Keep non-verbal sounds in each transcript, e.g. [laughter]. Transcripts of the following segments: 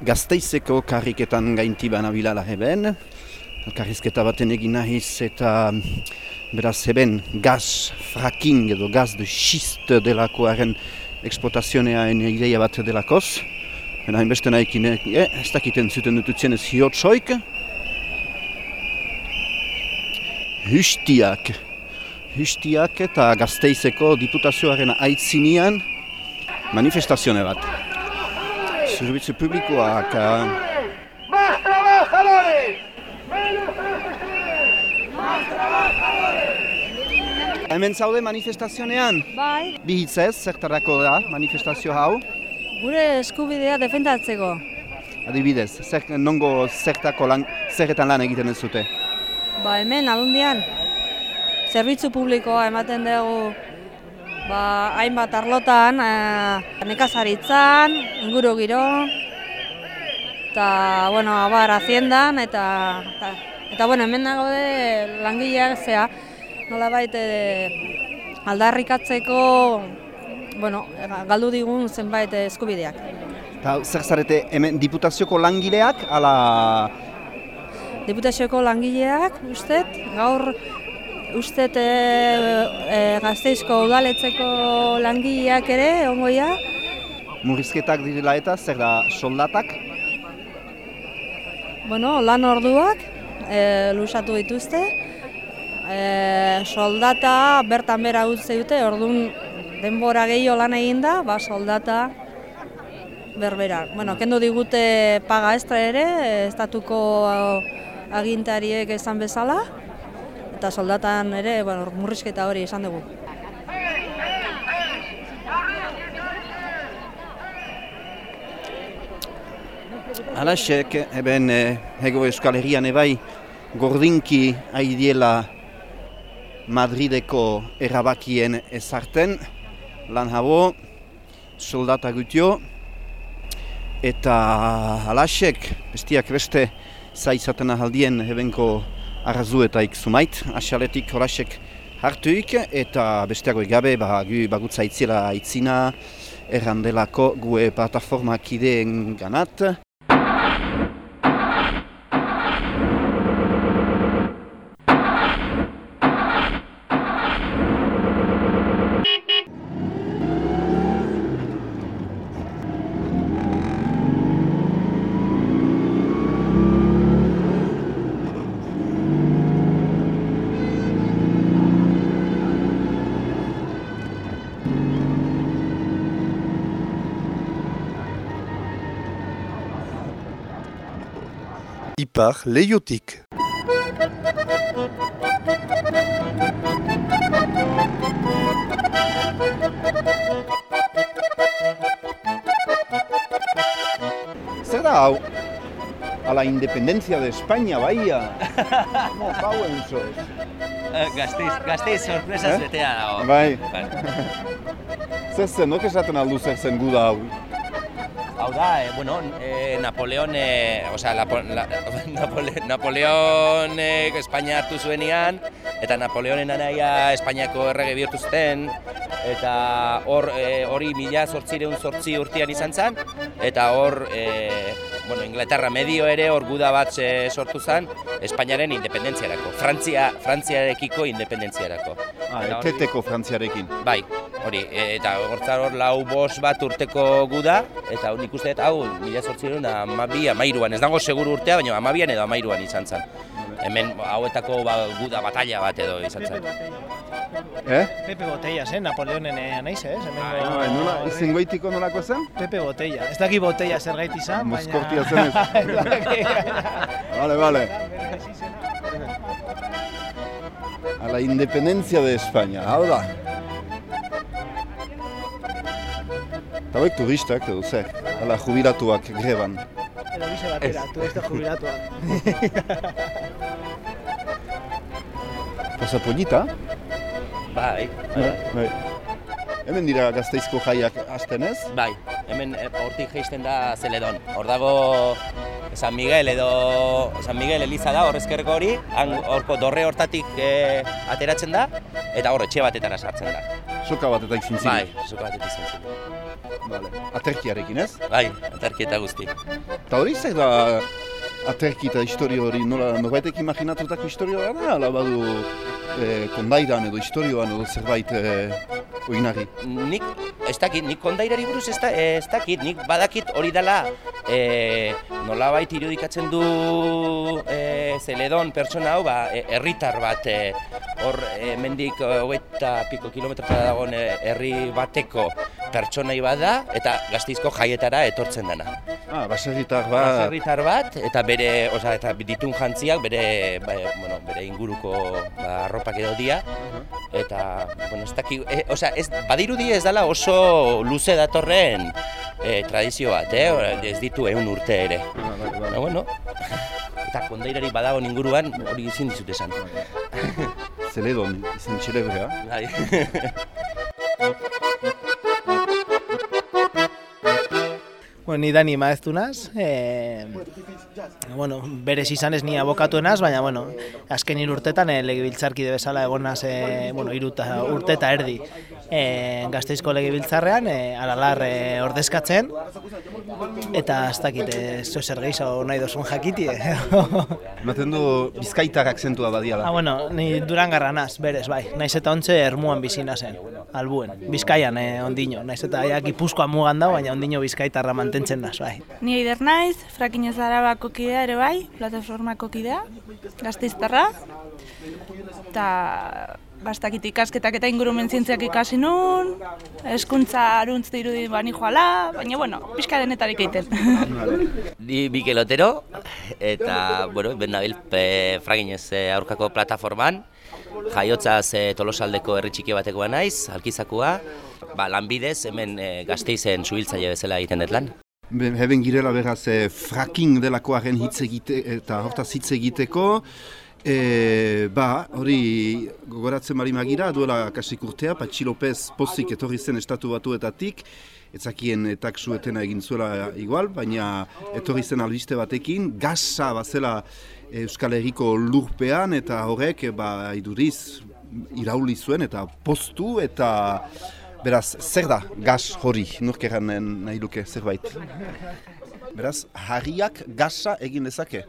Gazteizeko karriketan gainti banabila heben. Karrizketa baten egin nahiz eta beraz heben gaz fracking edo gaz de schist delakoaren eksploatazionean ideia bat delakoz. Baina hainbeste nahikin, eh, ez dakiten zuten dututzen ez hiotsoik. Hustiak. Hustiak eta gazteizeko diputazioaren aitzinean manifestazione bat. Servizio publikoak... Más trabajadores! Hemen zaude manifestazionean? Bai, Bi hitzez, zertarako da manifestazio hau? gure eskubidea defendatzeko. Adibidez, zer, nongo zertako lan, zerretan lan egiten ez dute? Ba, hemen alundian, zerbitzu publikoa ematen dugu ba, hainbat arlotan, e, nekazaritzan, inguru giro, eta, bueno, abar, haziendan, eta, eta, eta bueno, hemen gaude langileak zea, nola baita aldarrikatzeko, bueno, galdu digun zenbait eskubideak. Eta zer zarete hemen diputazioko langileak, ala... Diputazioko langileak, ustet, gaur ustet e, e, gazteizko udaletzeko langileak ere, ongoia, Murrizketak direla eta zer da soldatak? bueno, lan orduak e, lusatu dituzte, e, soldata bertan bera utzi dute, orduan denbora gehiago lan eginda, ba soldata berbera. Bueno, kendu digute paga extra ere, estatuko agintariek esan bezala, eta soldatan ere, bueno, murrizketa hori esan dugu. Alaxek, eben eh, hego euskal herrian ebai gordinki aidiela Madrideko erabakien ezarten, lan habo, soldata gutio, eta alaxek, bestiak beste zaizaten ahaldien hebenko arrazuetaik zumait, asaletik horasek hartuik, eta besteago gabe ba, gu bagutza itzela aitzina, errandelako gue plataformak ideen ganat, Ipar leiotik. Zer da hau? A la independencia de España, baia. Mo, pauen soz. Eh, Gazteiz, gazteiz sorpresaz Eh? betea dago. Bai. Bai. Zer zen, nok esaten aldu zer zen guda hau? Hau da, eh, bueno, eh, Napoleon, eh, osea, Lapo, la, [laughs] Napole, Napoleon eh, Espainia hartu zuenean, eta Napoleonen anaia Espainiako errege bihurtu zuten, eta hor eh, hori mila zortzireun zortzi urtean izan zen, eta hor, eh, bueno, Inglaterra medio ere hor guda bat eh, sortu zen, Espainiaren independentziarako, Frantzia, Frantziarekiko independentziarako. Ah, eteteko frantziarekin. Bai, hori, e, eta hortzar hor lau bos bat urteko guda, eta nik uste dut hau, mila zortzireun amabi, amairuan, ez dago seguru urtea, baina amabian edo amairuan izan zen. Hemen hauetako ba, guda batalla bat edo izan zen. Eh? Pepe Botella zen, Napoleonen eh, naiz, ez? Hemengo- Ah, nola, izen goitiko nolako zen? Pepe Botella. Ez daki Botella zer gaiti izan, baina... Moskortia daki. [laughs] Vale, vale. A la independencia de España, hau da. Eta hauek turistak edo zer, ala jubilatuak greban. Edo bize batera, turista jubilatuak. Pasa polita? Bai, Bai. Hemen dira gazteizko jaiak hasten ez? bai, hemen eh, hortik geisten da Zeledon. Hor dago San Miguel edo San Miguel Eliza da horrezkerreko hori, han horko dorre hortatik eh, ateratzen da, eta hor etxe batetara sartzen da. Soka bat eta Bai, batetik izan zen. Vale. Aterkiarekin ez? Bai, aterki eta guzti. Eta hori zer da aterki eta historio hori nola norbaitek imaginatutako historioa da? Ala badu eh, kondairan edo historioan edo zerbait eh, oinarri? Nik, ez dakit, nik kondairari buruz ez, da, ez dakit, nik badakit hori dela e, nolabait irudikatzen du e, zeledon pertsona hau, ba, e, herritar bat, e, hor e, mendik hogeita piko kilometrotara dagoen herri bateko pertsonai bada eta gazteizko jaietara etortzen dena. Ah, baserritar bat. Baserritar bat eta bere, osea, eta ditun jantziak bere, ba, bueno, bere inguruko ba, arropak edo dia eta bueno, ez daki, e, osea, ez badirudi ez dela oso luze datorren e, tradizio bat, eh? ez ditu ehun urte ere. Baina, bueno, eta kondairari badago inguruan hori ezin dizut esan. Zeledon, izen txelebrea. Bai. [laughs] Bueno, ni Dani maeztu naz, e, bueno, berez izan ez ni abokatu naz, baina, bueno, azken hiru urtetan e, legebiltzarkide bezala egon naz, e, bueno, iruta urte eta erdi e, gazteizko legebiltzarrean, e, aralar e, ordezkatzen, eta ez dakit, ez zo zer gehiago nahi dozun jakiti. eh. [laughs] Ematen du bizkaitar akzentua badiala. ah, bueno, ni durangarra naz, berez, bai, naiz eta ontze ermuan bizina zen, albuen, bizkaian e, ondino, naiz eta ja, gipuzkoa mugan da, baina ondino bizkaitarra mantentzen naz, bai. Ni eider naiz, frakinez arabako kidea ere bai, plataformako kidea, gazteiztarra. Eta bastakit ikasketak eta ingurumen zientziak ikasi nun, eskuntza aruntz dirudi bani joala, baina bueno, pixka denetarik egiten. [laughs] Ni Mikel Otero, eta, bueno, ben nabil e, fraginez e, aurkako plataforman, jaiotzaz e, tolosaldeko herri txiki batekoa naiz, alkizakua, ba, lanbidez hemen e, gazteizen subiltzaile bezala egiten dut lan. Be- Heben girela beraz eh, fracking delakoaren hitz egite eta hortaz hitz egiteko. E, ba, hori gogoratzen bari magira, duela kasik urtea, Patxi López pozik etorri zen estatu batuetatik, etzakien etak suetena egin zuela igual, baina etorri zen albiste batekin, gasa bazela Euskal Herriko lurpean eta horrek ba, iduriz irauli zuen eta postu eta beraz, zer da gas hori, nork erran nahi luke zerbait? Beraz, harriak gasa egin dezake?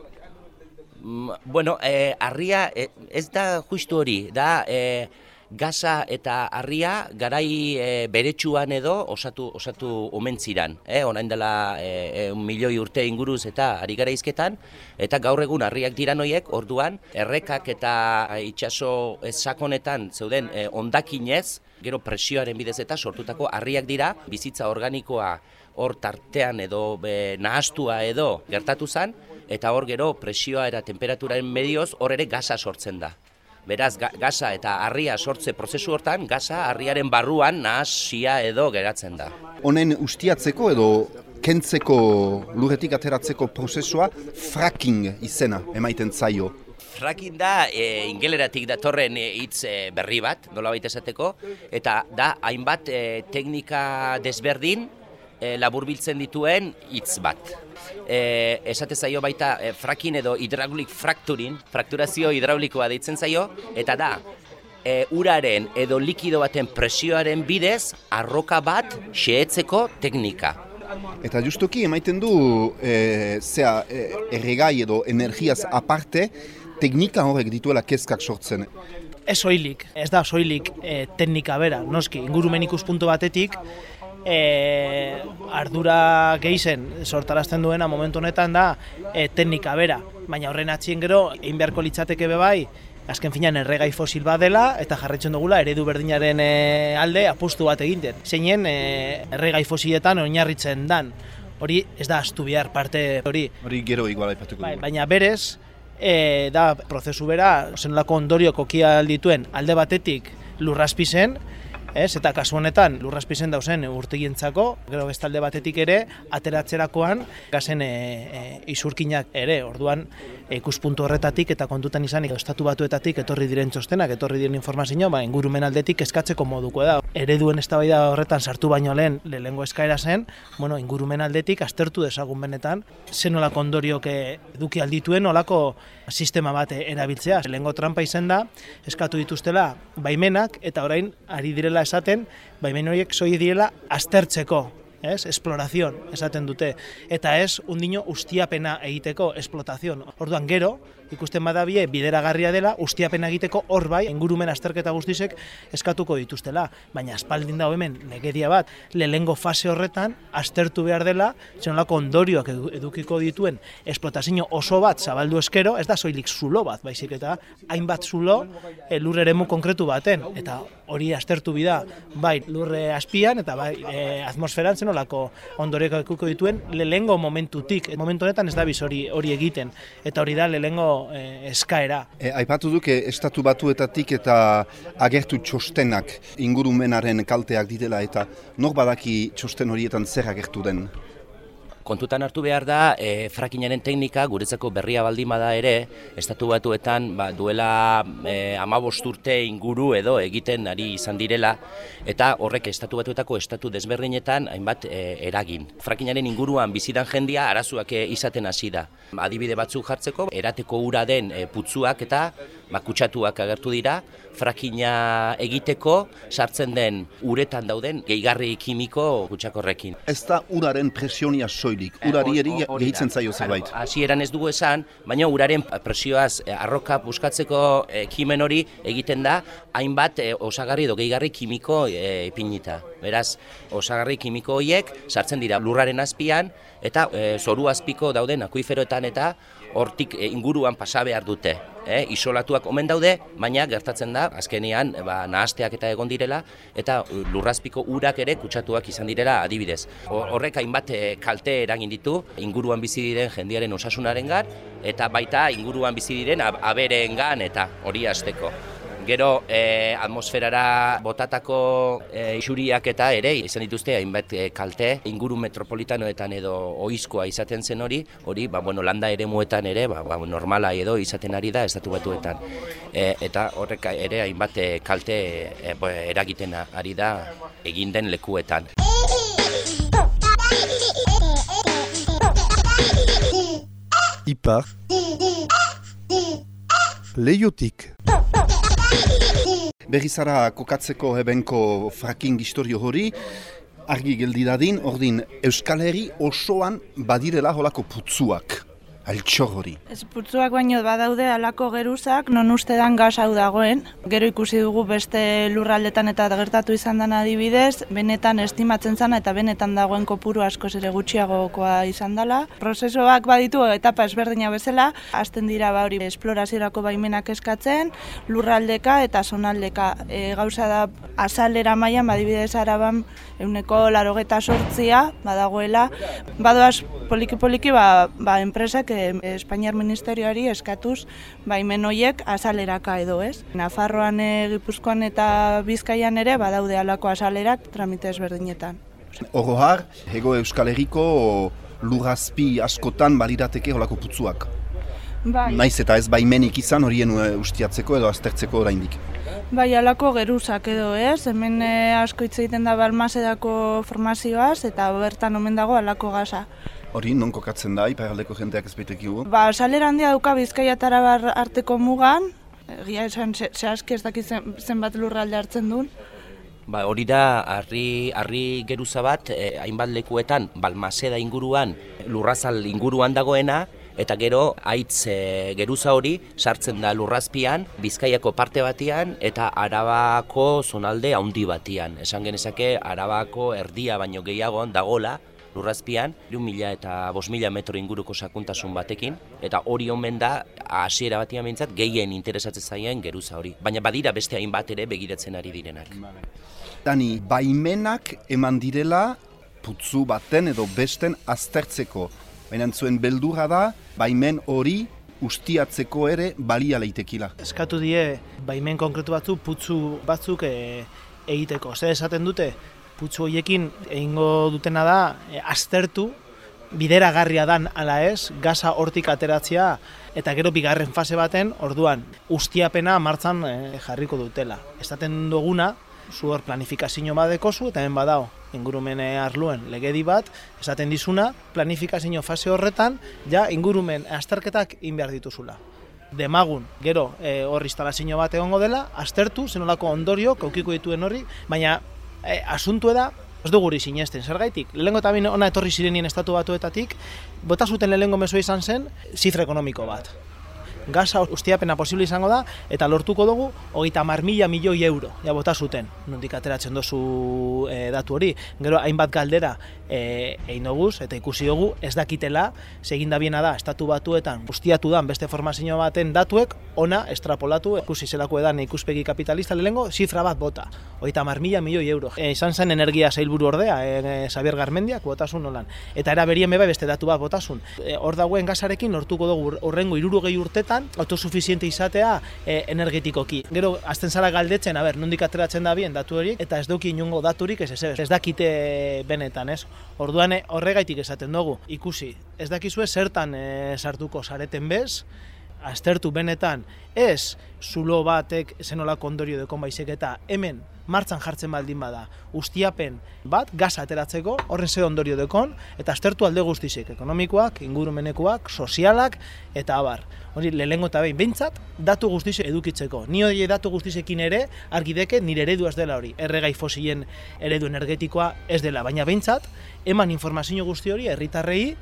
Mm, Bueno, e, arria e, ez da justu hori, da e, gaza eta harria garai e, beretsuan edo osatu osatu omen ziran, eh? orain dela e, e, milioi urte inguruz eta ari gara hizketan, eta gaur egun harriak diran hoiek, orduan errekak eta itsaso sakonetan zeuden e, ondakinez, gero presioaren bidez eta sortutako harriak dira, bizitza organikoa hor tartean edo be, nahastua edo gertatu zen, eta hor gero presioa eta temperaturaren medioz hor ere gaza sortzen da. Beraz, ga, gaza eta harria sortze prozesu hortan, gaza harriaren barruan nahasia edo geratzen da. Honen ustiatzeko edo kentzeko lurretik ateratzeko prozesua fracking izena emaiten zaio. Fracking da e, ingeleratik datorren e, hitz e, berri bat, nolabait esateko, eta da hainbat e, teknika desberdin e, laburbiltzen dituen hitz bat. E, esate zaio baita e, fracking edo hydraulic fracturing, frakturazio hidraulikoa deitzen zaio, eta da e, uraren edo likido baten presioaren bidez arroka bat xehetzeko teknika. Eta justuki emaiten du e, zea, e, erregai edo energiaz aparte teknika horrek dituela kezkak sortzen. Ez soilik, ez da soilik e, teknika bera, noski, ingurumen ikuspuntu batetik, e, ardura gehizen sortarazten duena momentu honetan da e, teknika bera, baina horren atzien gero, egin beharko litzateke be bai, azken finean erregai fosil bat dela eta jarraitzen dugula eredu berdinaren e, alde apustu bat egiten. Zeinen e, erregai fosiletan oinarritzen dan. Hori ez da astu behar parte hori. Hori gero igual aipatuko Bai, baina berez, e, da prozesu bera, zenolako ondorio kokia aldituen alde batetik lurrazpi zen, ez, eta kasu honetan lurrazpi zen dauzen urtegientzako, gero beste alde batetik ere, ateratzerakoan gazen e, e, isurkinak ere, orduan e, ikuspuntu horretatik eta kontutan izanik estatu batuetatik etorri diren txostenak, etorri diren informazio, ba, ingurumen aldetik eskatzeko moduko da. Ereduen eztabaida horretan sartu baino lehen lehengo eskaera zen, bueno, ingurumen aldetik aztertu dezagun benetan, zen olako ondoriok eduki aldituen olako sistema bat erabiltzea. Lehengo trampa izen da, eskatu dituztela baimenak eta orain ari direla esaten, baimen horiek soi direla aztertzeko ez? Esplorazion, esaten dute. Eta ez, undino, ustiapena egiteko, esplotazion. Orduan, gero, ikusten badabie bideragarria dela ustiapena egiteko hor bai ingurumen azterketa guztisek eskatuko dituztela baina aspaldin dago hemen legedia bat lehengo fase horretan aztertu behar dela zenolako ondorioak edukiko dituen esplotazio oso bat zabaldu eskero ez da soilik zulo bat baizik eta hainbat zulo lur eremu konkretu baten eta hori aztertu bida bai lurre azpian eta bai e, atmosferan zenolako ondorioak edukiko dituen lehengo momentutik momentu honetan ez da biz hori hori egiten eta hori da lehengo e, eskaera. E, aipatu duke estatu batuetatik eta agertu txostenak ingurumenaren kalteak ditela eta nor badaki txosten horietan zer agertu den? Kontutan hartu behar da e, frakinaren teknika guretzako berria baldin bada ere estatu batuetan ba, duela e, urte inguru edo egiten ari izan direla eta horrek estatu batuetako estatu desberdinetan hainbat e, eragin. Frakinaren inguruan bizidan jendia arazuak e, izaten hasi da. Adibide batzuk jartzeko erateko ura den e, putzuak eta bakutsatuak agertu dira, frakina egiteko sartzen den uretan dauden gehigarri kimiko kutsakorrekin. Ez da uraren presionia soilik, urari eri gehitzen zaio zerbait. Hasi eran ez dugu esan, baina uraren presioaz eh, arroka buskatzeko ekimen eh, hori egiten da, hainbat eh, osagarri edo gehigarri kimiko ipinita. Beraz, osagarri kimiko horiek sartzen dira lurraren azpian, eta zoru azpiko dauden akuiferoetan eta hortik inguruan pasa behar dute eh, isolatuak omen daude, baina gertatzen da, azkenean, ba, nahasteak eta egon direla, eta lurrazpiko urak ere kutsatuak izan direla adibidez. Horrek hainbat eh, kalte eragin ditu, inguruan bizi diren jendiaren osasunaren eta baita inguruan bizi diren abereen eta hori hasteko. Gero e, atmosferara botatako e, isuriak eta ere izan dituzte hainbat e, kalte inguru metropolitanoetan edo oizkoa izaten zen hori, hori ba, bueno, landa ere muetan ere ba, ba, normala edo izaten ari da estatu batuetan. E, eta horrek ere hainbat kalte e, eragiten ari da egin den lekuetan. Ipar Leiotik Berrizara kokatzeko ebenko fracking historio hori, argi geldi dadin, ordin Euskal Herri osoan badirela holako putzuak altxor hori. Ez putzuak baino badaude alako geruzak, non uste dan gaz hau dagoen. Gero ikusi dugu beste lurraldetan eta gertatu izan den adibidez, benetan estimatzen zana eta benetan dagoen kopuru asko ere gutxiagokoa izan dela. Prozesoak baditu etapa ezberdina bezala, hasten dira ba hori esploraziorako baimenak eskatzen, lurraldeka eta zonaldeka. E, gauza da azalera mailan badibidez araban euneko larogeta sortzia badagoela, badoaz poliki-poliki ba, ba enpresak Espainiar Ministerioari eskatuz baimen hoiek azaleraka edo ez. Nafarroan, e, Gipuzkoan eta Bizkaian ere badaude alako azalerak tramite ezberdinetan. Oro har, hego Euskal Herriko lurrazpi askotan balirateke holako putzuak. Bai. Naiz eta ez baimenik izan horien e, ustiatzeko edo aztertzeko oraindik. Bai, alako geruzak edo ez, hemen e, asko hitz egiten da balmazedako formazioaz eta bertan omen dago alako gaza. Hori, non kokatzen da, iparaldeko jendeak ez baitek Ba, salera handia duka bizkaia tarabar arteko mugan, egia esan zehazki ez dakit zen, zenbat lurralde hartzen duen. Ba, hori da, harri, harri geruza bat, eh, hainbat lekuetan, balmaseda inguruan, lurrazal inguruan dagoena, eta gero haitz e, geruza hori sartzen da lurrazpian, bizkaiako parte batian, eta arabako zonalde handi batian. Esan genezake, arabako erdia baino gehiagoan dagola, lurrazpian, 2.000 eta 5.000 metro inguruko sakuntasun batekin, eta hori omen da, hasiera batian behintzat, gehien interesatzen zaien geruza hori. Baina badira beste hainbat ere begiratzen ari direnak. Dani, baimenak eman direla putzu baten edo besten aztertzeko. Baina zuen beldurra da, baimen hori ustiatzeko ere balia leitekila. Eskatu die, baimen konkretu batzu, putzu batzuk e, egiteko. Zer esaten dute, putzu horiekin egingo dutena da e, aztertu bideragarria dan ala ez, gaza hortik ateratzea eta gero bigarren fase baten orduan ustiapena martzan e, jarriko dutela. Estaten duguna, zu hor planifikazio bat dekozu eta hemen badao ingurumen arluen legedi bat, esaten dizuna planifikazio fase horretan ja ingurumen azterketak in behar dituzula. Demagun, gero e, hor instalazio bat egongo dela, aztertu, zenolako ondorio, kaukiko dituen horri, baina e, asuntu da Ez hori sinesten, zergaitik? Lehengo eta ona etorri zirenien estatu batuetatik, bota zuten lehengo mesoa izan zen, zifra ekonomiko bat. Gaza ustiapena posible izango da, eta lortuko dugu, hogeita mar mila milioi euro, ja bota zuten, nondik ateratzen dozu e, datu hori. Gero, hainbat galdera e, egin doguz, eta ikusi dugu, ez dakitela, segin da biena da, estatu batuetan, ustiatu dan beste formazio baten datuek, ona estrapolatu, ikusi zelako edan ikuspegi kapitalista lehengo, zifra bat bota, hogeita mar mila milioi euro. E, izan zen energia zailburu ordea, e, Xavier Garmendiak botasun nolan. Eta era berien beba beste datu bat botasun. E, hor dagoen gazarekin lortuko dugu horrengo irurogei urtetan autosuficiente izatea e, energetikoki. Gero, azten zara galdetzen, a ber, nondik ateratzen da bien datu horiek, eta ez duki inungo daturik ez ez, ez dakite benetan, ez? Orduan e, horregaitik esaten dugu, ikusi, ez dakizue zertan e, sartuko zareten bez, aztertu benetan ez zulo batek zenolako ondorio dekon baizik eta hemen martzan jartzen baldin bada ustiapen bat gaza ateratzeko horren ze ondorio dekon eta aztertu alde guztizik ekonomikoak, ingurumenekoak, sozialak eta abar. Hori lehengo eta behin, behintzat datu guztizik edukitzeko. Ni hori datu guztizekin ere argideke nire eredu ez dela hori. Erregai fosilen eredu energetikoa ez dela, baina behintzat eman informazio guzti hori herritarrei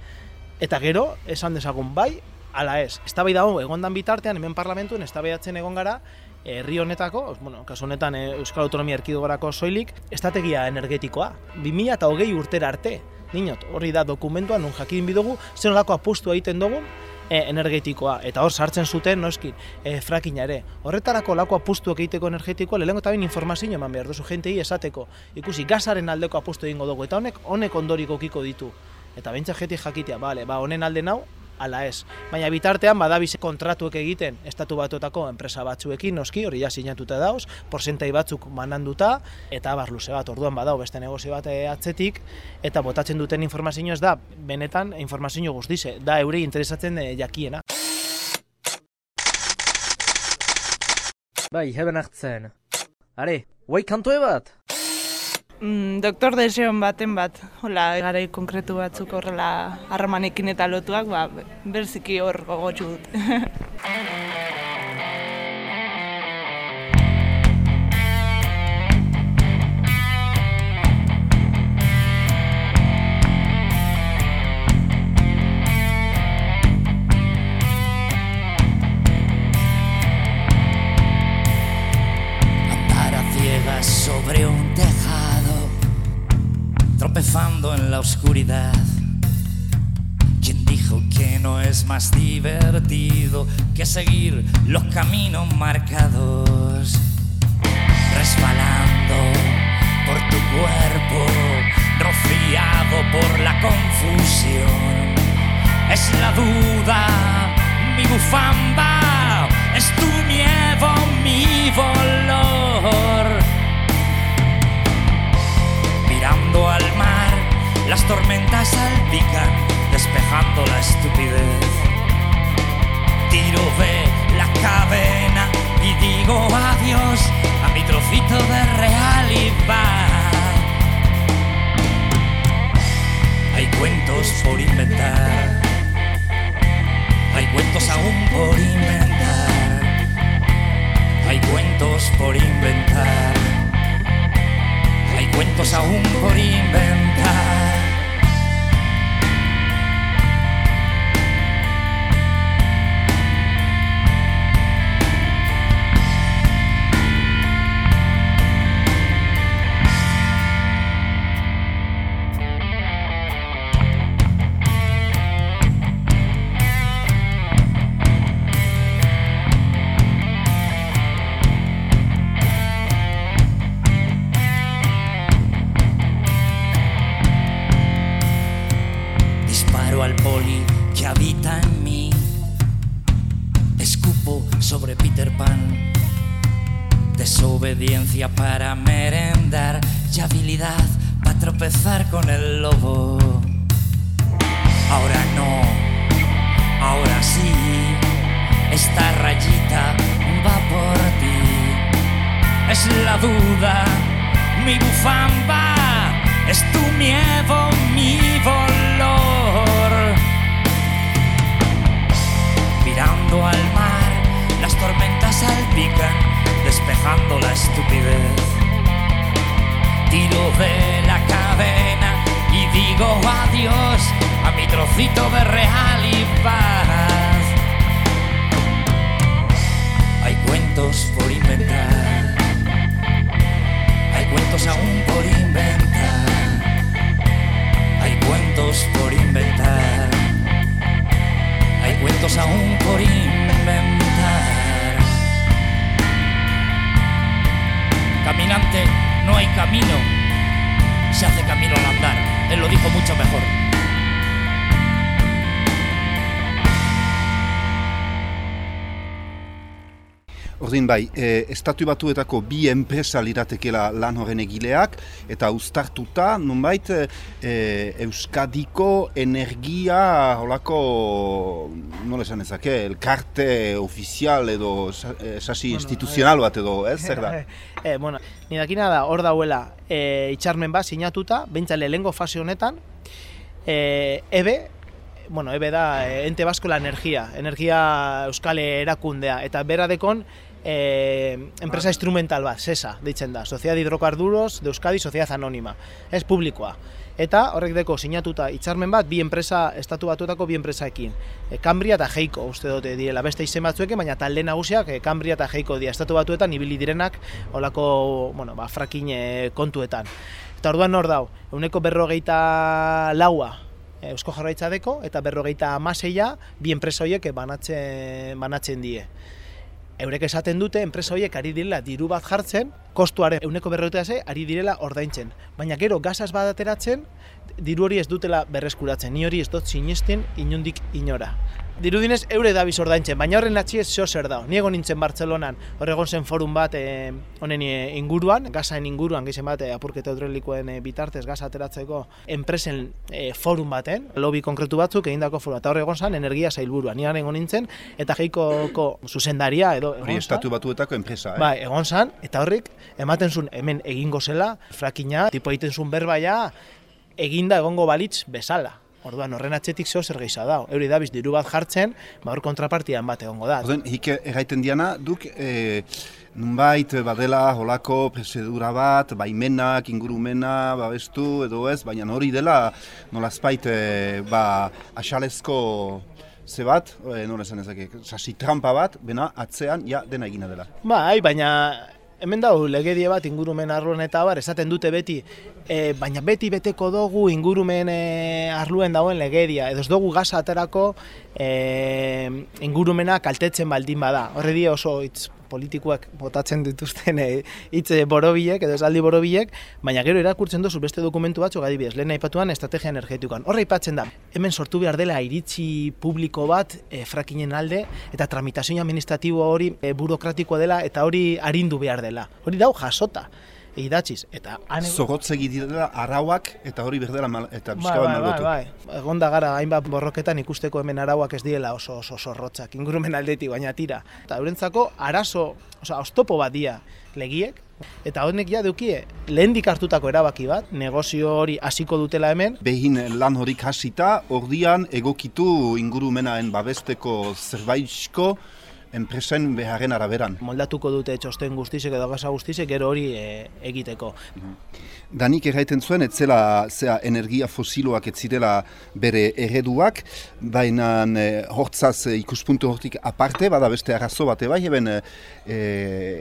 eta gero esan dezagun bai ala ez. Eztabai dago egondan bitartean hemen parlamentuen eztabaidatzen egon gara herri honetako, bueno, kasu honetan eh, Euskal Autonomia Erkidegorako soilik, estrategia energetikoa 2020 urtera arte. Ninot, hori da dokumentua nun jakin bidugu zen olako apustu egiten dugu e, energetikoa eta hor sartzen zuten noski e, frakina ere. Horretarako lako apustu egiteko energetikoa lehenko eta informazio eman behar duzu jentei esateko. Ikusi gazaren aldeko apustu egingo dugu eta honek honek ondoriko kiko ditu. Eta bentsa jeti jakitea, bale, ba, honen alde nau, ala ez. Baina bitartean badabize kontratuek egiten estatu batuetako enpresa batzuekin noski hori ja sinatuta dauz, porzentai batzuk mananduta eta bar luze bat orduan badau beste negozio bat eh, atzetik eta botatzen duten informazio ez da benetan informazio guztize, da eurei interesatzen e, jakiena. Bai, heben hartzen. Are, guai kantue bat? Mm, doktor deseon baten bat, hola, garai konkretu batzuk horrela harremanekin eta lotuak, ba, berziki hor gogotsu dut. [laughs] oscuridad. ¿Quién dijo que no es más divertido que seguir los caminos marcados? Resbalando por tu cuerpo, rociado por la confusión. Es la duda, mi bufamba, es tu miedo, mi dolor. Mirando al mar, las tormentas salpican, despejando la estupidez. Tiro de la cadena y digo adiós a mi trocito de realidad. Hay cuentos por inventar, hay cuentos aún por inventar, hay cuentos por inventar, hay cuentos aún por inventar. Aún por inventar. Caminante, no hay camino, se hace camino al andar. Él lo dijo mucho mejor. Ordin bai, e, estatu batuetako bi enpresa liratekela lan horren egileak, eta uztartuta, nonbait, e, Euskadiko energia, holako, nola esan ezake, elkarte ofizial edo sa- sasi instituzional bat edo, ez, zer da? [laughs] E, bueno, ni dakina da, hor dauela e, itxarmen bat sinatuta, behintzale lehengo fase honetan, e, EBE, bueno, EBE da e, Ente Basko la Energia, Energia Euskal Erakundea, eta bera dekon e, enpresa instrumental bat, SESA, deitzen da, Sociedad de Hidrocarburos de Euskadi Sociedad Anónima, ez publikoa. Eta horrek deko sinatuta hitzarmen bat bi enpresa, estatu batuetako bi enpresaekin. E, Cambria eta Heiko uste dute direla beste izen batzuekin, baina talde nagusiak e, Cambria eta Heiko dira estatu batuetan ibili direnak olako, bueno, ba, frakin kontuetan. Eta orduan hor dau, euneko berrogeita laua Eusko Jarraitza deko, eta berrogeita amaseia bi enpresa horiek banatzen, banatzen die. Eurek esaten dute enpresa horiek ari direla diru bat jartzen, kostuaren euneko berrogeita ze ari direla ordaintzen. Baina gero gasaz badateratzen, diru hori ez dutela berreskuratzen. Ni hori ez dut sinesten inundik inora. Dirudinez eure dabiz ordaintzen, baina horren atxiez zeo zer da. Ni egon nintzen Bartzelonan, hor egon zen forum bat eh, honen eh, inguruan, gazaen inguruan, gizien bat eh, apurketa hidrolikoen eh, bitartez gaza ateratzeko enpresen eh, forum baten, lobby konkretu batzuk egindako forum, eta hor egon zen energia zailburua. Ni egon nintzen, eta jeikoko zuzendaria edo Hori egon zen. estatu batuetako enpresa, eh? Bai, egon zan, eta horrek ematen zuen hemen egingo zela, frakina, tipo egiten zuen berbaia, eginda egongo balitz bezala. Orduan, horren atzetik zeo zer gehiza da. Euri dabiz diru bat jartzen, ba hor kontrapartian bat egongo da. Orduan, hik erraiten diana, duk, e, nunbait badela holako prozedura bat, baimenak, ingurumena, babestu edo ez, baina hori dela nolazpait e, ba, asalezko ze bat, e, nola esan ezake, sasi trampa bat, bena atzean ja dena egina dela. Bai, baina hemen dago legedie bat ingurumen arloan eta bar, esaten dute beti, e, baina beti beteko dugu ingurumen e, arluen dagoen legedia, edo ez dugu gaza aterako e, ingurumena kaltetzen baldin bada. Horre die oso hitz politikoak botatzen dituzten e, hitz e, borobilek, edo esaldi borobilek, baina gero irakurtzen duzu beste dokumentu batzuk adibidez, lehen aipatuan estrategia energetikoan. Horre aipatzen da, hemen sortu behar dela iritzi publiko bat e, frakinen alde, eta tramitazio administratibo hori e, burokratikoa dela, eta hori arindu behar dela. Hori dau jasota, idatziz, eta han Zorrotzegi direla arauak eta hori berdela mal, eta Bai, pixka bat bai, bai, maldotu. bai. Egon da gara hainbat borroketan ikusteko hemen arauak ez diela oso oso zorrotzak, ingurumen aldetik, baina tira. Eta eurentzako arazo, osea, oztopo bat dia legiek, eta honek ja dukie lehendik hartutako erabaki bat, negozio hori hasiko dutela hemen, Behin lan horik hasita, ordian egokitu ingurumenaen babesteko zerbaitsko enpresen beharren araberan. moldatuko dute txosten guztizek edo gasa guztizek gero hori e, egiteko. Danik erraiten zuen, ez zela zea, energia fosiloak ez zirela bere ereduak, baina e, hortzaz e, ikuspuntu hortik aparte, bada beste arrazo bate bai, eben e,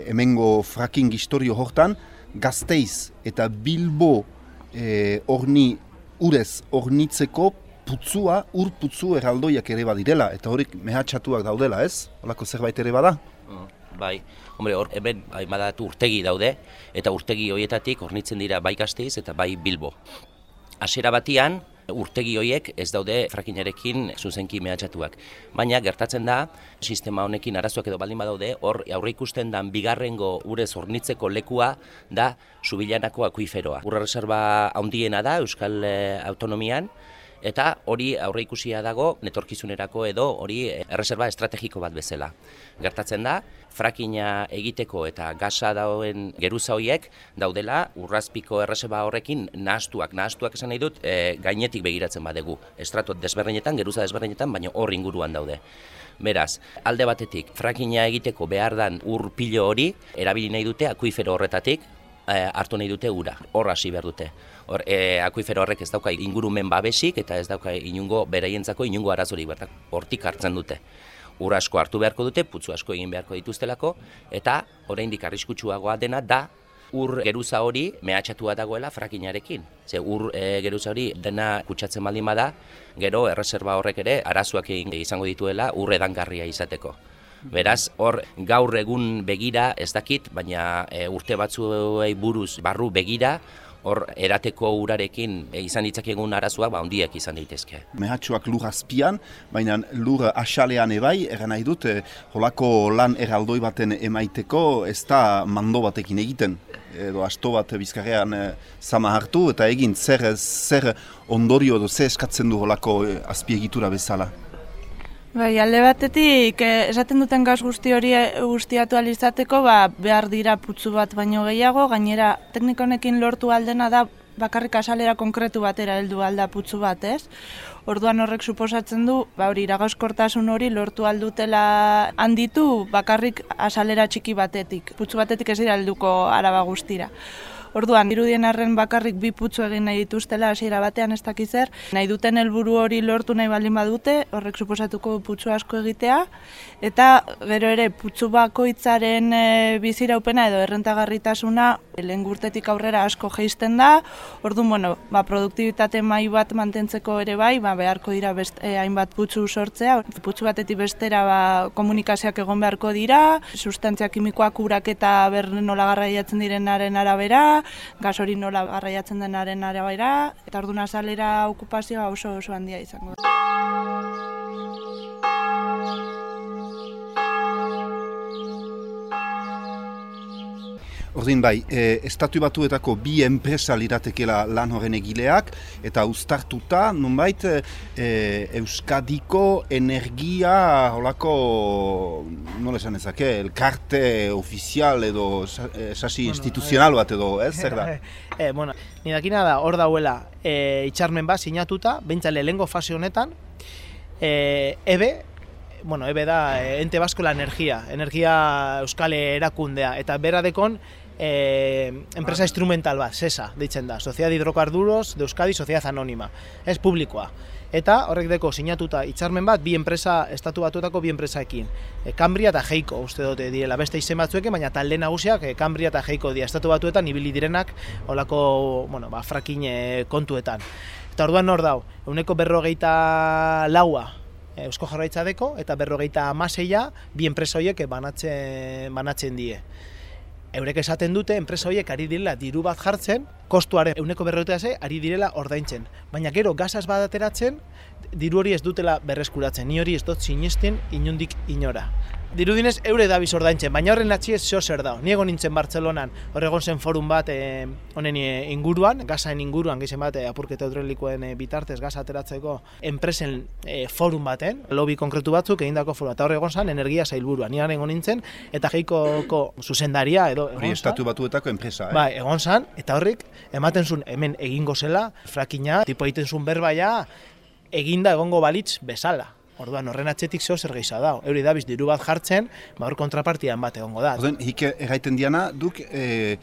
hemengo fracking historio hortan, gazteiz eta Bilbo e, orni urez ornitzeko putzua, ur putzu erraldoiak ere badirela, eta horik mehatxatuak daudela, ez? Holako zerbait ere bada? Bai, hombre, hor, hemen hainbat urtegi daude, eta urtegi horietatik hornitzen dira bai Gasteiz eta bai Bilbo. Hasiera batian, urtegi horiek ez daude frakinarekin zuzenki mehatxatuak. Baina gertatzen da, sistema honekin arazoak edo baldin badaude, hor aurre ikusten dan bigarrengo urez hornitzeko lekua da Subilanako akuiferoa. Urra reserva handiena da Euskal eh, Autonomian, eta hori aurre ikusia dago netorkizunerako edo hori eh, erreserba estrategiko bat bezala. Gertatzen da, frakina egiteko eta gasa dauen geruza horiek daudela urrazpiko erreserba horrekin nahastuak. Nahastuak esan nahi dut e, gainetik begiratzen badegu. Estratu desberdinetan, geruza desberdinetan, baina hor inguruan daude. Beraz, alde batetik, frakina egiteko behar dan ur pilo hori, erabili nahi dute akuifero horretatik, hartu nahi dute ura, hor hasi behar dute. Hor, e, akuifero horrek ez dauka ingurumen babesik eta ez dauka inungo beraientzako inungo arazorik bertak hortik hartzen dute. Ur asko hartu beharko dute, putzu asko egin beharko dituztelako, eta oraindik arriskutsuagoa dena da ur geruza hori mehatxatua dagoela frakinarekin. Ze ur e, geruza hori dena kutsatzen baldin bada, gero erreserba horrek ere arazoak egin izango dituela ur edangarria izateko. Beraz, hor gaur egun begira ez dakit, baina e, urte batzuei buruz barru begira, hor erateko urarekin e, izan ditzakegun arazoak ba hondiak izan daitezke. Mehatxuak lur azpian, baina lur asalean ebai, eran nahi dut, eh, holako lan eraldoi baten emaiteko ez da mando batekin egiten. Edo asto bat bizkarrean eh, zama hartu eta egin zer, zer ondorio edo zer eskatzen du holako eh, azpiegitura bezala. Bai, alde batetik, eh, esaten duten gaz guzti hori eh, guztiatu alizateko, ba, behar dira putzu bat baino gehiago, gainera teknikonekin lortu aldena da bakarrik asalera konkretu batera heldu alda putzu bat, ez? Orduan horrek suposatzen du, ba hori iragauskortasun hori lortu aldutela handitu bakarrik asalera txiki batetik. Putzu batetik ez dira helduko araba guztira. Orduan, irudien arren bakarrik bi putzu egin nahi dituztela hasiera batean ez dakizer. Nahi duten helburu hori lortu nahi baldin badute, horrek suposatuko putzu asko egitea. Eta gero ere putzu bakoitzaren e, biziraupena edo errentagarritasuna lehen gurtetik aurrera asko geisten da. Orduan, bueno, ba, produktibitate mai bat mantentzeko ere bai, ba, beharko dira best, e, hainbat putzu sortzea. Putzu batetik bestera ba, komunikazioak egon beharko dira, sustantzia kimikoak urak eta ber nola garraiatzen direnaren arabera, gas hori nola garraiatzen denaren arabera, eta orduan azalera okupazioa oso oso handia izango. Ordin bai, e, estatu batuetako bi enpresa liratekela lan horren egileak, eta uztartuta, nunbait, e, Euskadiko energia, holako, nola esan ezake, elkarte ofizial edo e, sasi bueno, instituzional bat edo, ez, zer da? [laughs] E, bueno, nidakina da, hor dauela, e, itxarmen bat sinatuta, bentsale lehengo fase honetan, e, ebe, bueno, ebe da, ente basko la energia, energia euskale erakundea, eta beradekon eh, enpresa instrumental bat, SESA, deitzen da, Sociedad de Hidrocarburos de Euskadi, Sociedad Anónima, ez publikoa. Eta horrek deko sinatuta hitzarmen bat bi enpresa, estatu batuetako bi enpresaekin. E, Cambria eta Heiko uste dute direla beste izen batzuekin, baina talde nagusiak e, Cambria eta Heiko dira estatu batuetan ibili direnak olako, bueno, ba, frakin e, kontuetan. Eta orduan nor dau, euneko berrogeita laua e, Eusko Jarraitza deko, eta berrogeita amaseia bi enpresa horiek banatzen, banatzen die eurek esaten dute enpresa horiek ari direla diru bat jartzen, kostuaren euneko berroetea ze ari direla ordaintzen. Baina gero gasaz badateratzen, diru hori ez dutela berreskuratzen, ni hori ez dut sinesten inundik inora dirudinez eure da ordaintzen, baina horren atzi ez zeo zer da. Ni egon nintzen Bartzelonan, hor egon zen forum bat e, honen e, inguruan, gazaen inguruan, gizien bat, e, apurketa hidrolikoen e, bitartez gaza ateratzeko enpresen e, forum baten, lobby konkretu batzuk egindako forum, eta hor egon zen energia zailburua. Ni egon nintzen, eta jeikoko zuzendaria edo Hori estatu batuetako enpresa, eh? Bai, egon zen, eta horrik ematen zuen hemen egingo zela, frakina, tipo egiten zuen berbaia, eginda egongo balitz bezala. Orduan, horren atzetik zeo zer gehiza da. Euri da, diru bat jartzen, ba hor kontrapartian bat egongo da. Orduan, hik erraiten diana, duk, e,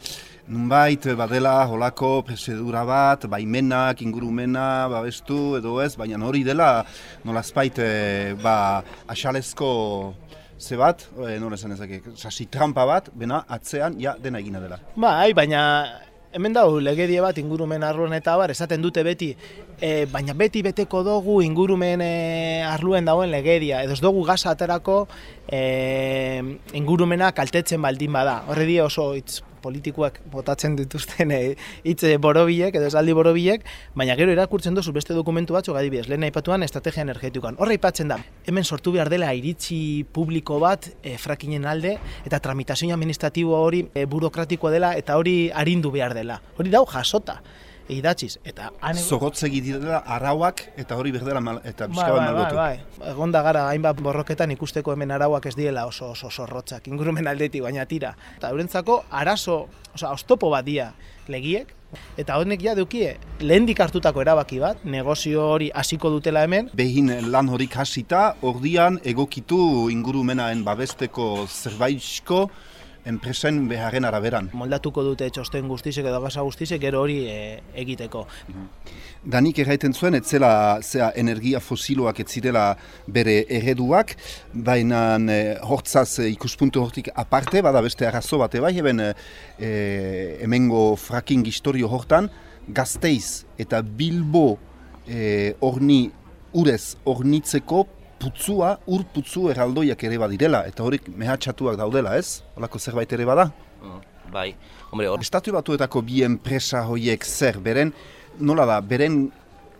nunbait, badela, holako, prosedura bat, baimenak, ingurumena, babestu, edo ez, baina hori dela, nolazpait, e, ba, asalezko ze bat, e, nola esan ezak, sasi trampa bat, bena atzean, ja, dena egina dela. Bai, baina hemen dago legedie bat ingurumen arloan eta bar, esaten dute beti, e, baina beti beteko dugu ingurumen e, arluen dagoen legedia, edo ez dugu gaza aterako e, ingurumena kaltetzen baldin bada. Horre die oso itz politikoak botatzen dituzten eh, hitz e, borobilek edo esaldi borobilek, baina gero irakurtzen duzu beste dokumentu batzu adibidez, lehen aipatuan estrategia energetikoan. Horra aipatzen da, hemen sortu behar dela iritzi publiko bat e, frakinen alde eta tramitazio administratibo hori e, burokratikoa dela eta hori arindu behar dela. Hori dau jasota idatziz. Eta ane... Zogotzegi dira arauak eta hori berdela mal, eta bizka bai, bai, bai, bai. Egon da gara hainbat borroketan ikusteko hemen arauak ez diela oso oso zorrotzak, ingurumen aldetik baina tira. Eta eurentzako arazo, oza, ostopo bat dia legiek, Eta honek ja dukie, lehen hartutako erabaki bat, negozio hori hasiko dutela hemen. Behin lan horik hasita, ordian egokitu ingurumenaen babesteko zerbaizko enpresen beharren araberan. Moldatuko dute txosten guztizek edo gasa guztizek gero hori e, egiteko. Danik erraiten zuen, ez zela zea energia fosiloak ez zirela bere ereduak, baina e, hortzaz e, ikuspuntu hortik aparte, bada beste arrazo bate bai, eben e, hemengo fracking historio hortan, gazteiz eta bilbo e, orni urez ornitzeko putzua, ur putzu erraldoiak ere badirela, eta horik mehatxatuak daudela, ez? Holako zerbait ere bada? Mm, bai, hombre, hor... Estatu batuetako bi enpresa horiek zer, beren, nola da, beren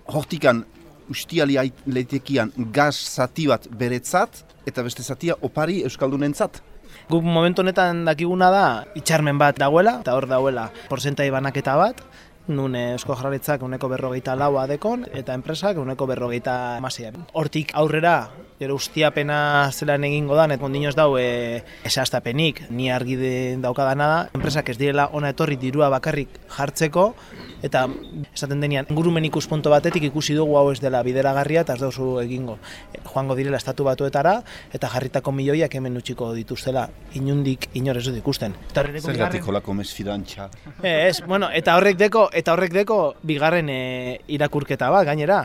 hortikan ustiali leitekian gaz zati bat beretzat, eta beste zatia opari euskaldunentzat. Guk momentu honetan dakiguna da, itxarmen bat dagoela, eta hor dauela porzentai banaketa bat, nun esko jarraritzak uneko berrogeita laua dekon, eta enpresak uneko berrogeita masia. Hortik aurrera, gero ustiapena zelan egingo da, net kondinoz dau e, esaztapenik, ni argi daukadana da, enpresak ez direla ona etorri dirua bakarrik jartzeko, eta esaten denean ingurumen ikuspunto batetik ikusi dugu hau ez dela bideragarria eta ez dauzu egingo. Joango direla estatu batuetara eta jarritako milioiak hemen utxiko dituztela. Inundik inor ez dut ikusten. Zergatik holako mesfidantza Ez, bueno, eta horrek deko eta horrek deko bigarren e, irakurketa bat gainera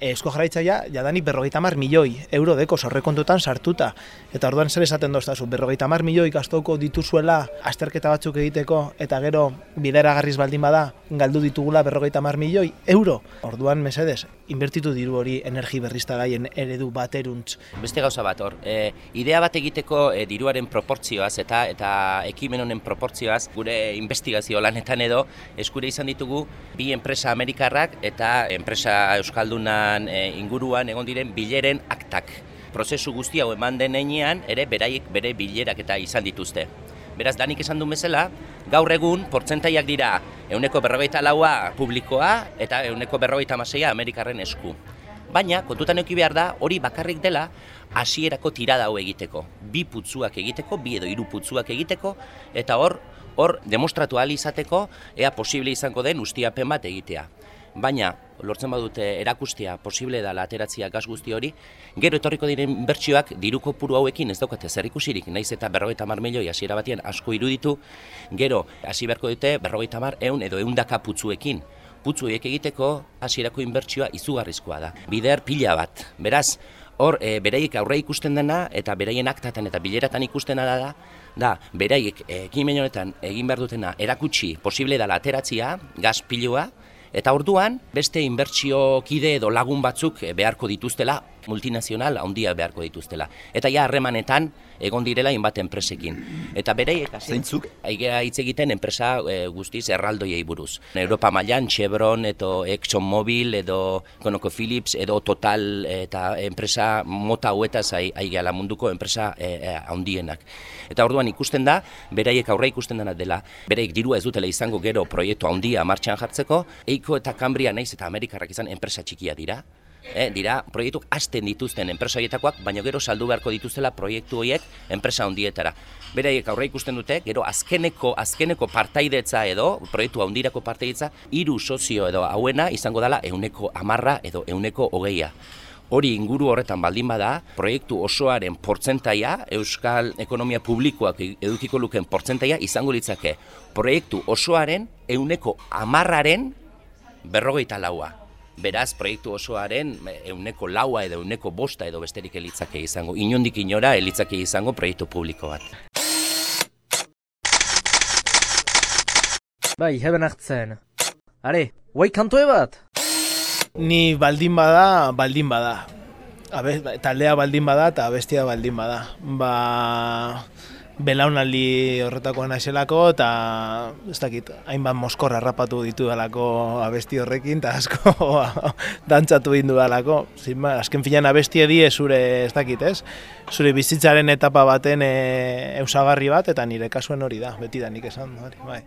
Eusko jarraitzaia jadanik berrogeita mar milioi euro deko sorrekontutan sartuta. Eta orduan zer esaten doztazu, berrogeita mar milioi gaztoko dituzuela asterketa batzuk egiteko eta gero bidera garriz baldin bada galdu ditugula berrogeita mar milioi euro. Orduan mesedes, inbertitu diru hori energi berrizta eredu bateruntz. Beste gauza bat hor, e, idea bat egiteko e, diruaren proportzioaz eta eta ekimen honen proportzioaz gure investigazio lanetan edo eskure izan ditugu bi enpresa amerikarrak eta enpresa euskalduna e, inguruan egon diren bileren aktak. Prozesu guzti hau eman den ere beraiek bere bilerak eta izan dituzte. Beraz, danik esan du bezala, gaur egun portzentaiak dira euneko berrogeita laua publikoa eta euneko berrogeita maseia Amerikarren esku. Baina, kontutan eki behar da, hori bakarrik dela, hasierako tirada hau egiteko. Bi putzuak egiteko, bi edo hiru putzuak egiteko, eta hor, hor demostratu ahal izateko, ea posible izango den ustiapen bat egitea baina lortzen badute erakustea posible da ateratzia gas guzti hori, gero etorriko diren bertsioak diruko puru hauekin ez daukate zer ikusirik, naiz eta berrogeita mar milioi hasiera batien asko iruditu, gero hasi beharko dute berrogeita mar eun edo eundaka putzuekin. Putzu horiek egiteko hasierako inbertsioa izugarrizkoa da. Bider pila bat. Beraz, hor e, beraiek aurre ikusten dena eta beraien aktatan eta bileratan ikusten da da, da beraiek ekimen honetan egin behar dutena erakutsi posible dela ateratzia, gaz pilua, Eta orduan, beste inbertsio kide edo lagun batzuk eh, beharko dituztela, multinazional handia beharko dituztela. Eta ja harremanetan egon direla inbat enpresekin. Eta bereiek zeintzuk aigea hitz egiten enpresa e, guztiz erraldoiei buruz. Europa mailan Chevron edo ExxonMobil edo Conoco Philips edo Total eta enpresa mota hauetaz aigea munduko enpresa e, e, handienak. Eta orduan ikusten da, beraiek aurre ikusten dena dela, beraiek dirua ez dutela izango gero proiektu handia martxan jartzeko, Eiko eta Cambria naiz eta Amerikarrak izan enpresa txikia dira, e, dira proiektu hasten dituzten enpresa horietakoak, baina gero saldu beharko dituztela proiektu horiek enpresa handietara. Beraiek aurre ikusten dute, gero azkeneko azkeneko partaidetza edo, proiektu handirako partaidetza, hiru sozio edo hauena izango dela euneko amarra edo euneko hogeia. Hori inguru horretan baldin bada, proiektu osoaren portzentaia, Euskal Ekonomia Publikoak edukiko luken portzentaia izango litzake proiektu osoaren euneko amarraren berrogeita laua. Beraz, proiektu osoaren euneko laua edo euneko bosta edo besterik elitzake izango. Inondik inora elitzake izango proiektu publiko bat. Bai, heben hartzen. Are, guai kantoe bat? Ni baldin bada, baldin bada. Abe, taldea baldin bada eta bestia baldin bada. Ba, belaunaldi horretakoa naizelako eta ez dakit, hainbat moskorra rapatu ditu dalako abesti horrekin eta asko [laughs] dantzatu bindu dalako. Zima, azken filan abesti edie zure, ez dakit, ez? Zure bizitzaren etapa baten e, eusagarri bat eta nire kasuen hori da, beti da nik esan, hori, bai.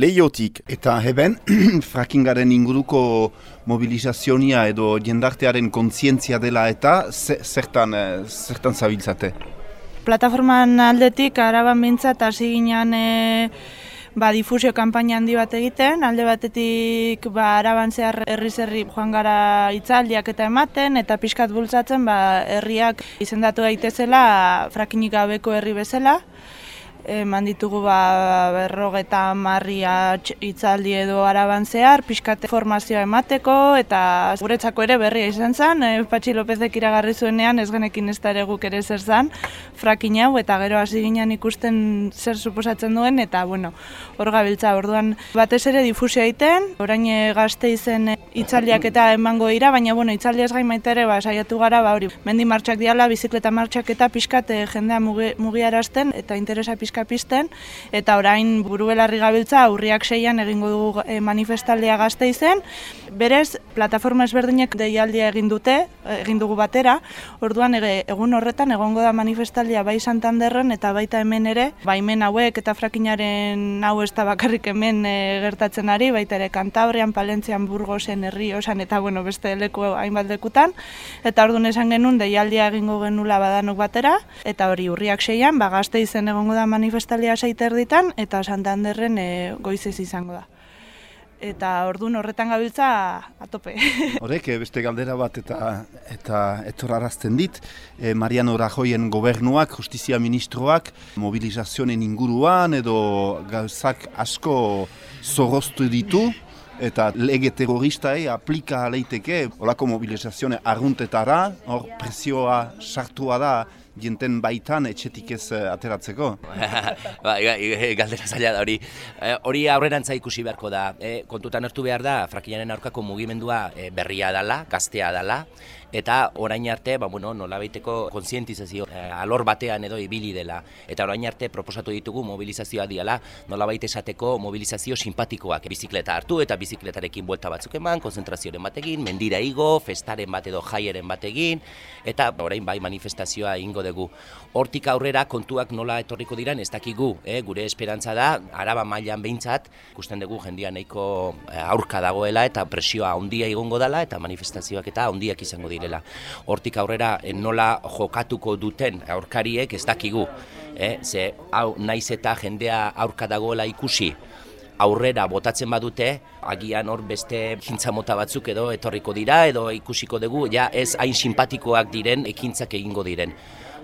Leiotik. Eta heben, [clears throat] frakingaren inguruko mobilizazionia edo jendartearen kontzientzia dela eta ze- zertan, eh, zertan zabiltzate? Plataforman aldetik, araban bintzat, hasi ginen e, ba, difusio kanpaina handi bat egiten, alde batetik ba, araban zehar herri zerri joan gara hitzaldiak eta ematen, eta pixkat bultzatzen ba, herriak izendatu daitezela frakinik gabeko herri bezala. Eman ditugu ba, berrogeta marria hitzaldi edo araban zehar, pixkat formazioa emateko, eta guretzako ere berria izan zen, e, Patxi Lopezek iragarri zuenean ez genekin ez da ere guk ere zer zen, frakin hau, eta gero hasi ginen ikusten zer suposatzen duen, eta bueno, hor gabiltza, orduan batez ere difusia egiten, orain e, gazte izen hitzaldiak eta emango dira, baina bueno, hitzaldiaz gain baita ere, ba, saiatu gara, ba, hori, mendi martxak diala, bizikleta martxak eta pixkat jendea mugi, mugiarazten, eta interesa pixka pizten, eta orain burubelarri gabiltza, aurriak seian egingo dugu e, manifestaldia gazte izen, berez, plataforma ezberdinek deialdia egin dute, egin dugu batera, orduan egun horretan egongo da manifestaldia bai Santanderren eta baita hemen ere, baimen hauek eta frakinaren hau ez da bakarrik hemen e, gertatzen ari, baita ere Kantabrian, Palentzian, Burgosen, Herriosan eta bueno, beste leku hainbat lekutan, eta orduan esan genuen deialdia egingo genula badanok batera, eta hori urriak seian, ba, gazte izen egongo da manifestalia seiter ditan, eta Santanderren e, goizez izango da. Eta ordun horretan gabiltza atope. [laughs] Horrek eh, beste galdera bat eta eta etorrarazten dit, eh, Mariano Rajoyen gobernuak, justizia ministroak, mobilizazioen inguruan edo gauzak asko zorroztu ditu, eta lege terroristai aplika leiteke olako mobilizazioen arruntetara, hor presioa sartua da jenten baitan etxetik ez eh, ateratzeko. [laughs] ba, galdera zaila da hori. Eh, hori aurrerantza ikusi beharko da. Eh, kontutan hartu behar da, frakinaren aurkako mugimendua berria dala, gaztea dala, eta orain arte, ba, bueno, nolabaiteko kontzientizazio eh, alor batean edo ibili dela. Eta orain arte proposatu ditugu mobilizazioa diala, nolabait esateko mobilizazio simpatikoak. Bizikleta hartu eta bizikletarekin buelta batzuk eman, konzentrazioaren batekin, mendira igo, festaren bat edo jaieren batekin, eta orain bai manifestazioa ingo dugu. Hortik aurrera kontuak nola etorriko diran ez dakigu, eh? gure esperantza da, araba mailan behintzat, ikusten dugu jendia nahiko eh, aurka dagoela eta presioa handia egongo dela eta manifestazioak eta handiak izango direla. Hortik aurrera eh, nola jokatuko duten aurkariek ez dakigu, eh? ze hau naiz eta jendea aurka dagoela ikusi, aurrera botatzen badute, agian hor beste ekintza mota batzuk edo etorriko dira edo ikusiko dugu ja ez hain simpatikoak diren ekintzak egingo diren.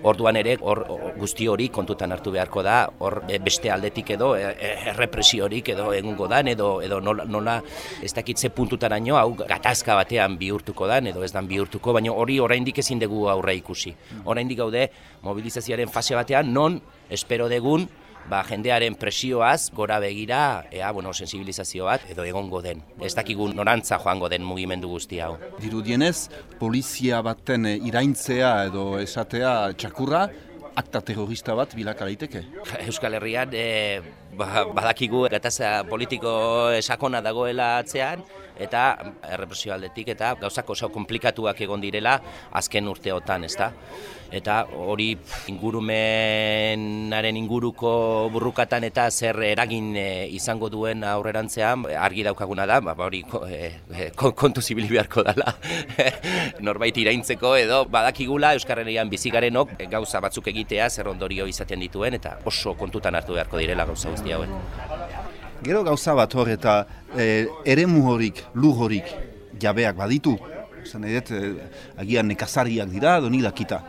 Orduan ere hor guzti hori kontutan hartu beharko da, hor e, beste aldetik edo e, e, errepresiorik edo egungo dan edo edo nola, nola ez dakit ze puntutaraino hau gatazka batean bihurtuko dan edo ez dan bihurtuko, baina hori oraindik ezin dugu aurre ikusi. Oraindik gaude mobilizazioaren fase batean non espero degun ba, jendearen presioaz gora begira, ea, bueno, sensibilizazio bat edo egongo den. Ez dakigu norantza joango den mugimendu guzti hau. Dirudienez, polizia baten eh, iraintzea edo esatea txakurra, akta terrorista bat bilaka daiteke. Euskal Herrian e, ba, badakigu gataza politiko sakona dagoela atzean eta errepresio aldetik eta gauzak oso komplikatuak egon direla azken urteotan, ezta? Eta hori ingurumenaren inguruko burrukatan eta zer eragin e, izango duen aurrerantzean argi daukaguna da, ba, ba hori e, e, kon- kontu zibili beharko dela [laughs] norbait iraintzeko edo badakigula Euskarrenean bizigarenok gauza batzuk egitea zer ondorio izaten dituen eta oso kontutan hartu beharko direla gauza guzti hauen. Gero gauza bat hor eta e, eremu horik, lur horik jabeak baditu. Zan edet, e, agian nekazariak dira, doni dakita.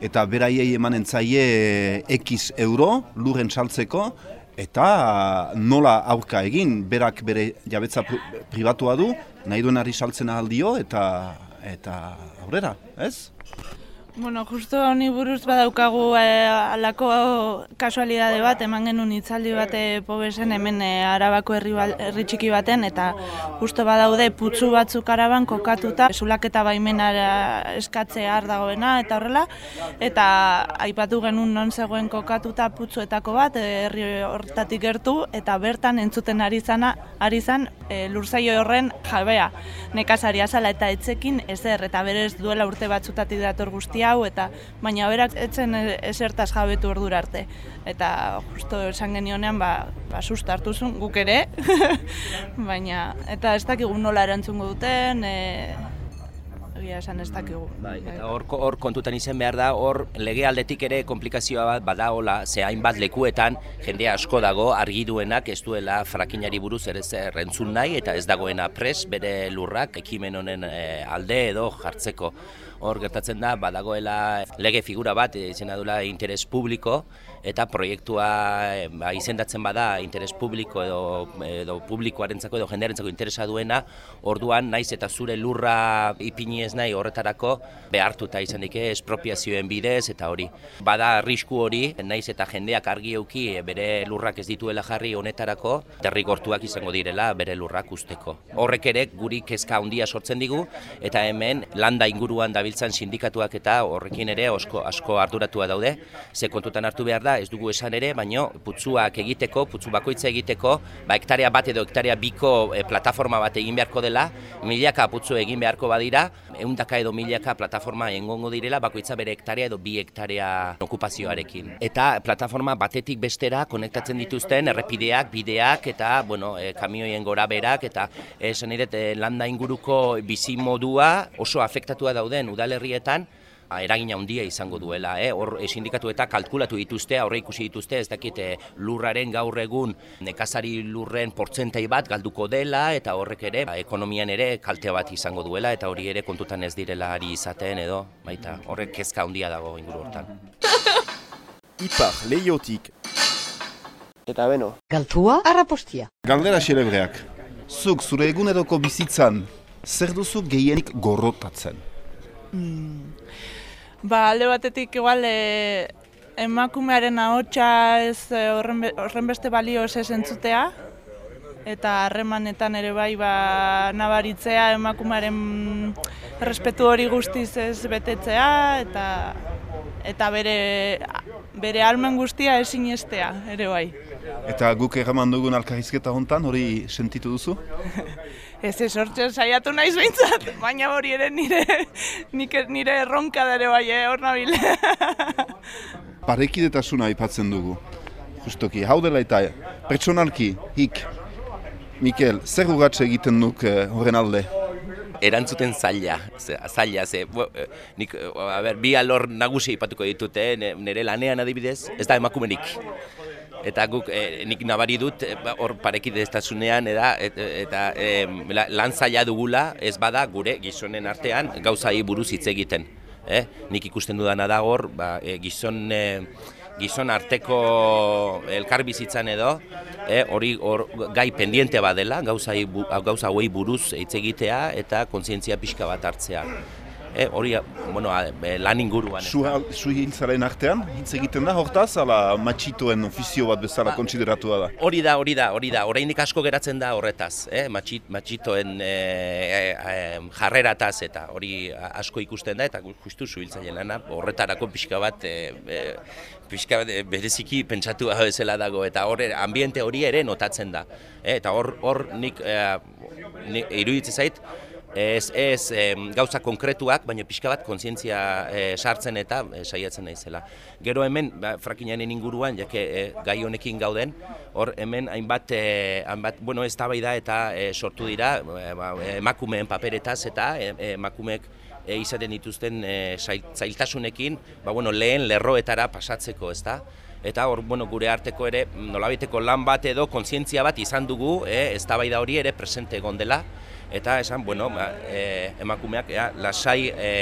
Eta beraiei emanen zaie X euro lurren saltzeko, eta nola aurka egin, berak bere jabetza pri- pribatua du, nahi duenari saltzen aldio, eta eta aurrera, ez? Bueno, justo honi buruz badaukagu eh, alako kasualidade bat, eman genuen hitzaldi bat eh, pobesen hemen eh, arabako herri, herri txiki baten, eta justo badaude putzu batzuk araban kokatuta, sulaketa baimenara eskatzea har dagoena, eta horrela, eta aipatu genuen non zegoen kokatuta putzuetako bat, herri hortatik gertu, eta bertan entzuten ari zana, ari zan eh, lurzaio horren jabea, nekazaria zala eta etzekin ezer, eta berez duela urte batzutatik dator guztia, hau, eta baina berak etzen esertaz jabetu ordura arte. Eta justo esan genionean, ba, ba susta hartu zuen, guk ere, [laughs] baina, eta ez dakigu nola erantzungo duten, e, egia esan ez dakigu. Bai, eta hor, hor kontutan izen behar da, hor lege aldetik ere komplikazioa bat badaola, ze hainbat lekuetan jende asko dago argi duenak ez duela frakinari buruz ere zer entzun nahi eta ez dagoena pres bere lurrak ekimen honen eh, alde edo jartzeko. Hor gertatzen da, badagoela lege figura bat, izena dula interes publiko, eta proiektua eh, ba, izendatzen bada interes publiko edo, edo publikoarentzako edo jendearentzako interesa duena, orduan naiz eta zure lurra ipini ez nahi horretarako behartuta izan dike espropiazioen bidez eta hori. Bada arrisku hori, naiz eta jendeak argi euki eh, bere lurrak ez dituela jarri honetarako, derrigortuak izango direla bere lurrak usteko. Horrek ere guri kezka handia sortzen digu eta hemen landa inguruan dabiltzan sindikatuak eta horrekin ere asko asko arduratua daude, ze kontutan hartu behar da ez dugu esan ere, baino putzuak egiteko, putzu bakoitza egiteko, ba hektarea bat edo hektarea biko e, plataforma bat egin beharko dela, milaka putzu egin beharko badira, ehundaka edo milaka plataforma engongo direla, bakoitza bere hektarea edo bi hektarea okupazioarekin. Eta plataforma batetik bestera konektatzen dituzten errepideak, bideak eta bueno, e, kamioien gora berak eta esan ere landa inguruko bizi modua oso afektatua dauden udalerrietan, eragina handia izango duela, eh? hor e, sindikatu eta kalkulatu dituzte, aurre ikusi dituzte, ez dakit eh, lurraren gaur egun nekazari lurren portzentai bat galduko dela, eta horrek ere, ba, ekonomian ere kalte bat izango duela, eta hori ere kontutan ez direla ari izaten edo, baita horrek kezka handia dago inguru hortan. [laughs] Ipar, leiotik. Eta beno. Galtua, arrapostia. Galdera xelebreak. Zuk zure eguneroko bizitzan, zer duzu gehienik gorrotatzen? Mm. Ba, alde batetik igual e, emakumearen ahotsa ez e, horren, horren beste balio ez entzutea eta harremanetan ere bai ba, nabaritzea emakumearen respetu hori guztiz ez betetzea eta eta bere bere almen guztia ezin estea ere bai. Eta guk erraman dugun alkarrizketa hontan hori sentitu duzu? [laughs] Ez ez hortzen saiatu naiz behintzat, [laughs] baina hori ere nire, nire, nire erronka dare bai, eh, hor nabil. [laughs] Parekidetasuna aipatzen dugu. Justoki, hau dela eta pertsonalki, hik, Mikel, zer ugatze egiten duk eh, horren alde? Erantzuten zaila, zaila, ze, bo, eh, nik, a ber, bi alor nagusi ipatuko ditute, nire lanean adibidez, ez da emakumenik eta guk e, nik nabari dut e, hor e, parekideztasunean eta, eta e, lan zaila dugula ez bada gure gizonen artean gauzai buruz hitz egiten. Eh? Nik ikusten dudana da hor ba, e, gizon, e, gizon arteko elkarbizitzan edo hori hor gai pendiente badela gauza gauza hauei buruz hitz egitea eta kontzientzia pixka bat hartzea eh, hori bueno, lan inguruan. Zu hiltzaren artean, hitz egiten da, hortaz, ala matxitoen ofizio bat bezala ba, kontsideratua da? Hori da, hori da, hori da, oraindik asko geratzen da horretaz, eh, matxit, matxitoen e, e, jarrerataz eta hori asko ikusten da, eta justu zu lana, horretarako pixka bat, e, e, pixka bat bereziki pentsatu bezala dago, eta hor ambiente hori ere notatzen da. Eh, eta hor, hor nik, e, nik iruditzen zait, ez, ez gauza konkretuak, baina pixka bat kontzientzia e, sartzen eta e, saiatzen naizela. Gero hemen, ba, frakinaren inguruan, jake e, gai honekin gauden, hor hemen hainbat, e, hainbat bueno, ez da eta e, sortu dira ba, emakumeen paperetaz eta emakumeek e, izaten dituzten e, zailtasunekin ba, bueno, lehen lerroetara pasatzeko, ez da? Eta hor, bueno, gure arteko ere, nolabiteko lan bat edo kontzientzia bat izan dugu, e, ez da hori ere presente egon dela, eta esan, bueno, ba, e, emakumeak ja, lasai e,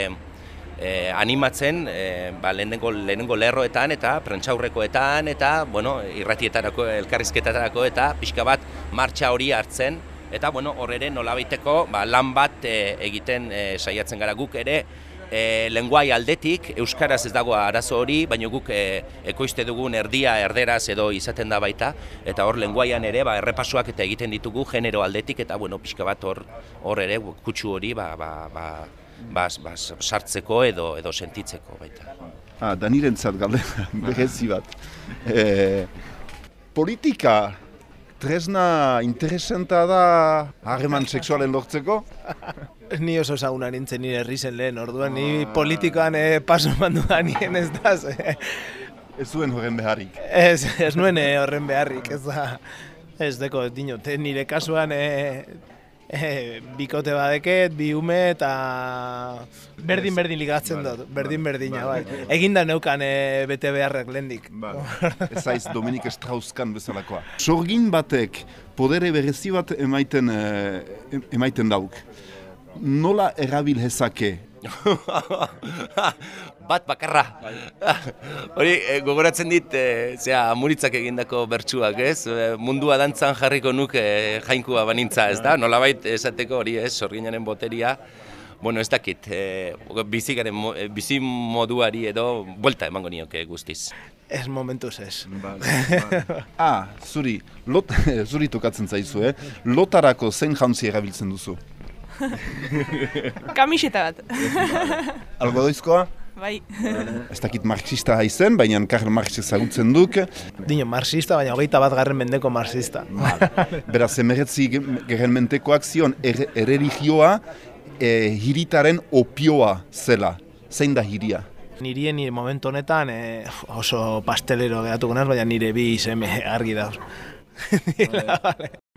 e, animatzen e, ba, lehenengo, lehenengo lerroetan eta prentxaurrekoetan eta bueno, irratietarako, elkarrizketarako eta pixka bat martxa hori hartzen. Eta bueno, hor ere nolabaiteko ba, lan bat e, egiten e, saiatzen gara. Guk ere e, lenguai aldetik, euskaraz ez dago arazo hori, baina guk e, ekoizte dugun erdia erderaz edo izaten da baita, eta hor lenguaian ere ba, errepasoak eta egiten ditugu genero aldetik, eta bueno, pixka bat hor, hor ere kutsu hori ba, ba, ba, ba, ba, sartzeko edo edo sentitzeko baita. Ah, Danirentzat galde [laughs] berezi bat. E, politika tresna interesanta da harreman sexualen lortzeko? Ni oso zaguna nintzen nire herrizen lehen, orduan ni politikoan eh, paso mandu da nien ez da. Ez zuen horren beharrik. Ez, ez nuen eh, horren beharrik, ez da, ez deko, dinot, eh, nire kasuan eh, eh, bikote badeket, bi ume eta berdin-berdin ligatzen dut, berdin-berdina, bai. Eginda neukan eh, bete beharrak lehendik. Ez aiz Dominik Strauss-Kahn bezalakoa. Sorgin batek podere berezi bat emaiten, emaiten dauk. Nola erabil hezake [laughs] Bat bakarra. Hori, eh, gogoratzen dit, eh, zera, amuritzak egindako bertsuak, ez? Eh, mundua dantzan jarriko nuke jainkua banintza, ez da? Nolabait esateko hori, ez? Sorginaren boteria. Bueno, ez dakit, eh, bizikaren, bizi moduari edo buelta emango nioke guztiz. Ez momentuz ez. [laughs] ah, zuri, lot, [laughs] zuri tokatzen zaizu, eh? Lotarako zein jauntzi erabiltzen duzu? [laughs] Kamiseta bat. [laughs] Algodoizkoa? bai. Ez dakit marxista haizen, baina Karl Marx ezagutzen duk. Dino, marxista, baina hogeita bat garren mendeko marxista. Beraz, emeretzi geren mentekoak zion, er, erreligioa e, hiritaren opioa zela. Zein da hiria? Nirien nire momentu honetan eh, oso pastelero geratuko naz, baina nire bi seme argi dauz. [laughs]